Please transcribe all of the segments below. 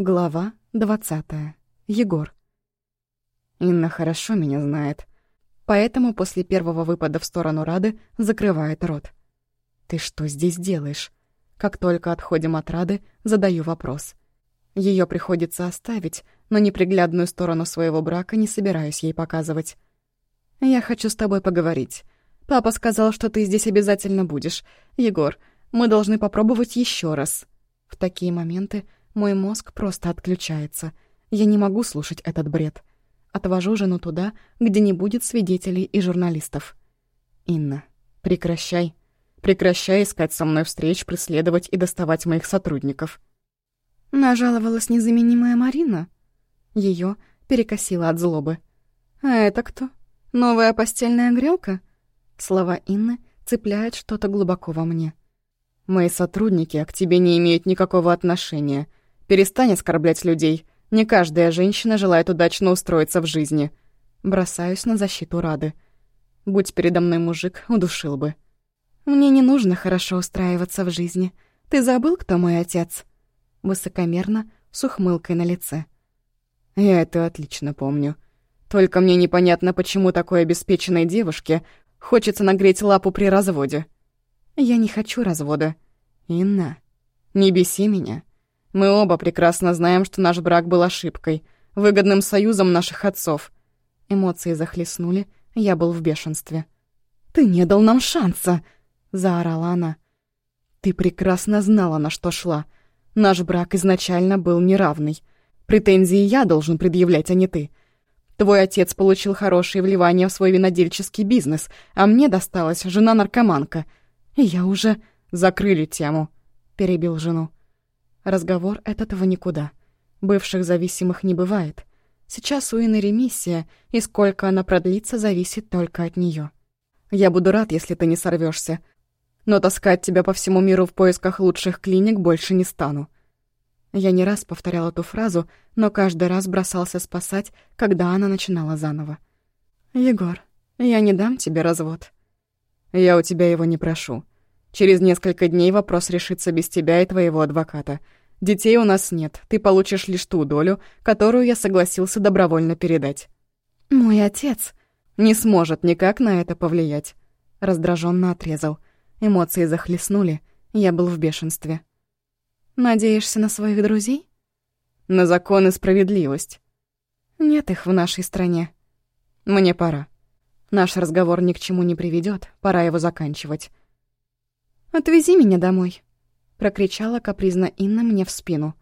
Глава двадцатая. Егор. Инна хорошо меня знает. Поэтому после первого выпада в сторону Рады закрывает рот. «Ты что здесь делаешь?» Как только отходим от Рады, задаю вопрос. Ее приходится оставить, но неприглядную сторону своего брака не собираюсь ей показывать. «Я хочу с тобой поговорить. Папа сказал, что ты здесь обязательно будешь. Егор, мы должны попробовать еще раз». В такие моменты мой мозг просто отключается. Я не могу слушать этот бред. Отвожу жену туда, где не будет свидетелей и журналистов. «Инна, прекращай. Прекращай искать со мной встреч, преследовать и доставать моих сотрудников». Нажаловалась незаменимая Марина. Ее перекосила от злобы. «А это кто? Новая постельная грелка?» Слова Инны цепляют что-то глубоко во мне. «Мои сотрудники к тебе не имеют никакого отношения. Перестань оскорблять людей. Не каждая женщина желает удачно устроиться в жизни. Бросаюсь на защиту Рады. Будь передо мной мужик, удушил бы. Мне не нужно хорошо устраиваться в жизни. Ты забыл, кто мой отец? Высокомерно, с ухмылкой на лице. Я это отлично помню. Только мне непонятно, почему такой обеспеченной девушке хочется нагреть лапу при разводе. Я не хочу развода. Инна, не беси меня. Мы оба прекрасно знаем, что наш брак был ошибкой, выгодным союзом наших отцов. Эмоции захлестнули, я был в бешенстве. «Ты не дал нам шанса!» — заорала она. «Ты прекрасно знала, на что шла. Наш брак изначально был неравный. Претензии я должен предъявлять, а не ты. Твой отец получил хорошие вливания в свой винодельческий бизнес, а мне досталась жена-наркоманка. И я уже... Закрыли тему», — перебил жену. Разговор этот в никуда. Бывших зависимых не бывает. Сейчас у Инны ремиссия, и сколько она продлится, зависит только от нее. Я буду рад, если ты не сорвешься, но таскать тебя по всему миру в поисках лучших клиник больше не стану. Я не раз повторял эту фразу, но каждый раз бросался спасать, когда она начинала заново. «Егор, я не дам тебе развод». «Я у тебя его не прошу. Через несколько дней вопрос решится без тебя и твоего адвоката. Детей у нас нет, ты получишь лишь ту долю, которую я согласился добровольно передать». «Мой отец...» «Не сможет никак на это повлиять», — раздраженно отрезал. Эмоции захлестнули, я был в бешенстве. «Надеешься на своих друзей?» «На закон и справедливость». «Нет их в нашей стране». «Мне пора. Наш разговор ни к чему не приведет, пора его заканчивать. «Отвези меня домой», — прокричала капризно Инна мне в спину.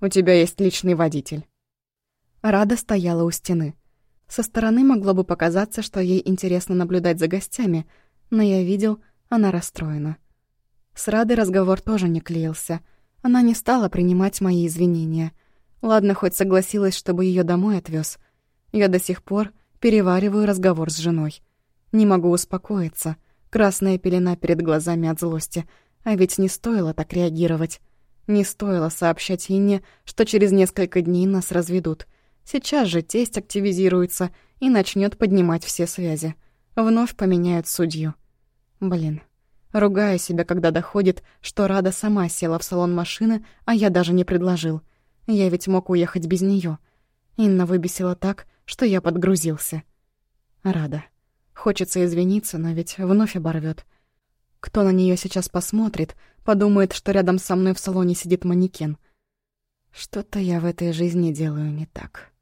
«У тебя есть личный водитель». Рада стояла у стены. Со стороны могло бы показаться, что ей интересно наблюдать за гостями, но я видел, она расстроена. С Радой разговор тоже не клеился. Она не стала принимать мои извинения. Ладно, хоть согласилась, чтобы ее домой отвез. Я до сих пор перевариваю разговор с женой. Не могу успокоиться — Красная пелена перед глазами от злости. А ведь не стоило так реагировать. Не стоило сообщать Инне, что через несколько дней нас разведут. Сейчас же тесть активизируется и начнет поднимать все связи. Вновь поменяют судью. Блин. Ругаю себя, когда доходит, что Рада сама села в салон машины, а я даже не предложил. Я ведь мог уехать без нее. Инна выбесила так, что я подгрузился. Рада. Хочется извиниться, но ведь вновь оборвет. Кто на нее сейчас посмотрит, подумает, что рядом со мной в салоне сидит манекен. Что-то я в этой жизни делаю не так.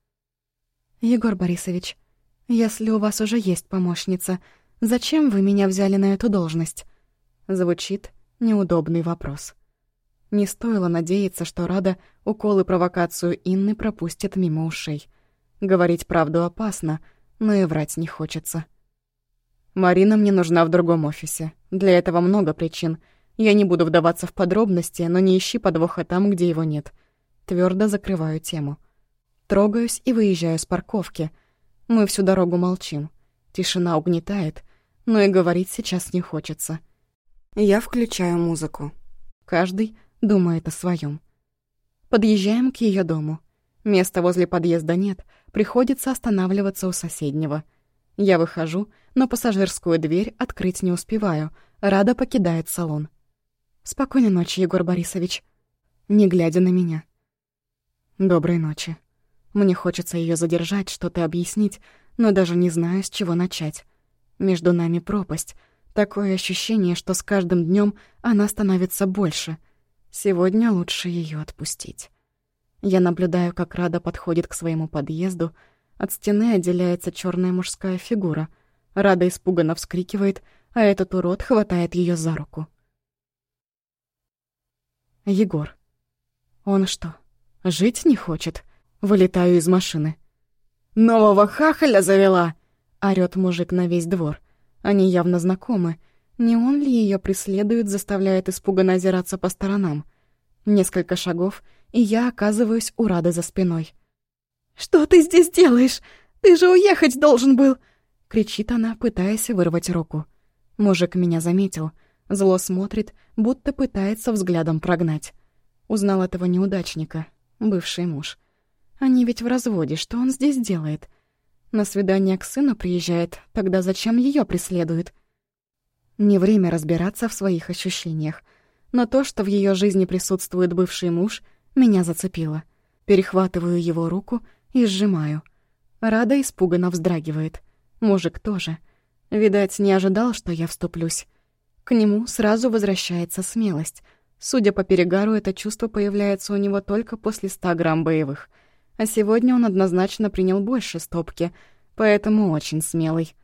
Егор Борисович, если у вас уже есть помощница, зачем вы меня взяли на эту должность? Звучит неудобный вопрос. Не стоило надеяться, что Рада уколы и провокацию Инны пропустит мимо ушей. Говорить правду опасно, но и врать не хочется. Марина мне нужна в другом офисе. Для этого много причин. Я не буду вдаваться в подробности, но не ищи подвоха там, где его нет. Твердо закрываю тему. Трогаюсь и выезжаю с парковки. Мы всю дорогу молчим. Тишина угнетает, но и говорить сейчас не хочется. Я включаю музыку. Каждый думает о своем. Подъезжаем к ее дому. Места возле подъезда нет, приходится останавливаться у соседнего — я выхожу, но пассажирскую дверь открыть не успеваю. Рада покидает салон. «Спокойной ночи, Егор Борисович». Не глядя на меня. «Доброй ночи. Мне хочется ее задержать, что-то объяснить, но даже не знаю, с чего начать. Между нами пропасть. Такое ощущение, что с каждым днем она становится больше. Сегодня лучше ее отпустить. Я наблюдаю, как Рада подходит к своему подъезду. От стены отделяется черная мужская фигура. Рада испуганно вскрикивает, а этот урод хватает ее за руку. Егор. Он что, жить не хочет? Вылетаю из машины. «Нового хахаля завела!» — орёт мужик на весь двор. Они явно знакомы. Не он ли ее преследует, заставляет испуганно озираться по сторонам? Несколько шагов, и я оказываюсь у Рады за спиной. «Что ты здесь делаешь? Ты же уехать должен был!» — кричит она, пытаясь вырвать руку. Мужик меня заметил. Зло смотрит, будто пытается взглядом прогнать. Узнал этого неудачника, бывший муж. Они ведь в разводе, что он здесь делает? На свидание к сыну приезжает, тогда зачем ее преследует? Не время разбираться в своих ощущениях. Но то, что в ее жизни присутствует бывший муж, меня зацепило. Перехватываю его руку и сжимаю. Рада испуганно вздрагивает. Мужик тоже. Видать, не ожидал, что я вступлюсь. К нему сразу возвращается смелость. Судя по перегару, это чувство появляется у него только после ста грамм боевых — а сегодня он однозначно принял больше стопки, поэтому очень смелый.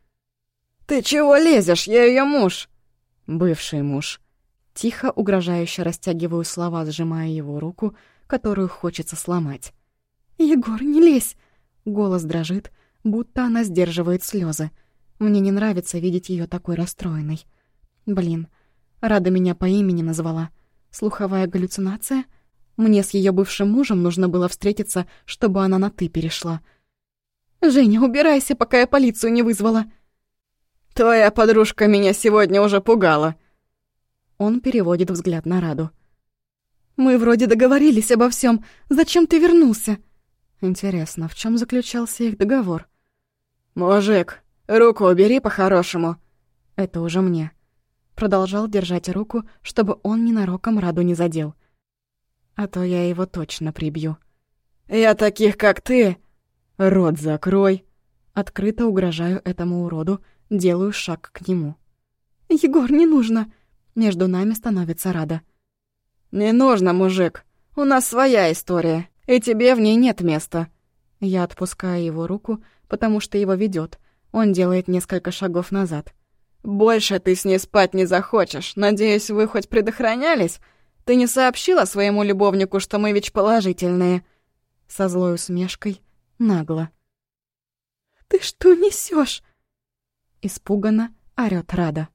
«Ты чего лезешь? Я ее муж!» «Бывший муж». Тихо, угрожающе растягиваю слова, сжимая его руку, которую хочется сломать. «Егор, не лезь!» Голос дрожит, будто она сдерживает слезы. Мне не нравится видеть ее такой расстроенной. Блин, Рада меня по имени назвала. Слуховая галлюцинация — мне с ее бывшим мужем нужно было встретиться, чтобы она на «ты» перешла. «Женя, убирайся, пока я полицию не вызвала!» «Твоя подружка меня сегодня уже пугала!» Он переводит взгляд на Раду. «Мы вроде договорились обо всем. Зачем ты вернулся?» Интересно, в чем заключался их договор? «Мужик, руку убери по-хорошему!» Это уже мне. Продолжал держать руку, чтобы он ненароком Раду не задел а то я его точно прибью. «Я таких, как ты!» «Рот закрой!» Открыто угрожаю этому уроду, делаю шаг к нему. «Егор, не нужно!» Между нами становится Рада. «Не нужно, мужик. У нас своя история, и тебе в ней нет места». Я отпускаю его руку, потому что его ведет. Он делает несколько шагов назад. «Больше ты с ней спать не захочешь. Надеюсь, вы хоть предохранялись? Ты не сообщила своему любовнику, что мы ведь положительные?» Со злой усмешкой, нагло. «Ты что несешь? Испуганно орёт Рада.